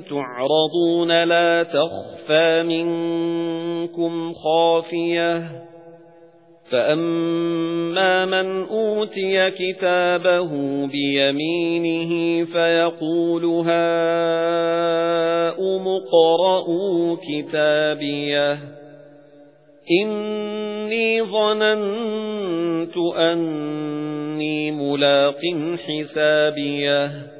تُعْرَضُونَ لَا تَخْفَى مِنكُمْ خَافِيَةٌ. فَأَمَّا مَنْ أُوتِيَ كِتَابَهُ بِيَمِينِهِ فَيَقُولُ هَاؤُمُ اقْرَءُوا كِتَابِيَهْ. إِنِّي ظَنَنتُ أَنِّي مُلَاقٍ حِسَابِيَهْ.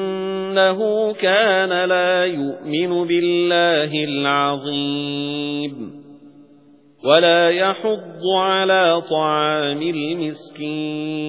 إِنَّهُ كَانَ لَا يُؤْمِنُ بِاللَّهِ الْعَظِيمِ وَلَا يَحُضُّ عَلَى طَعَامِ الْمِسْكِينِ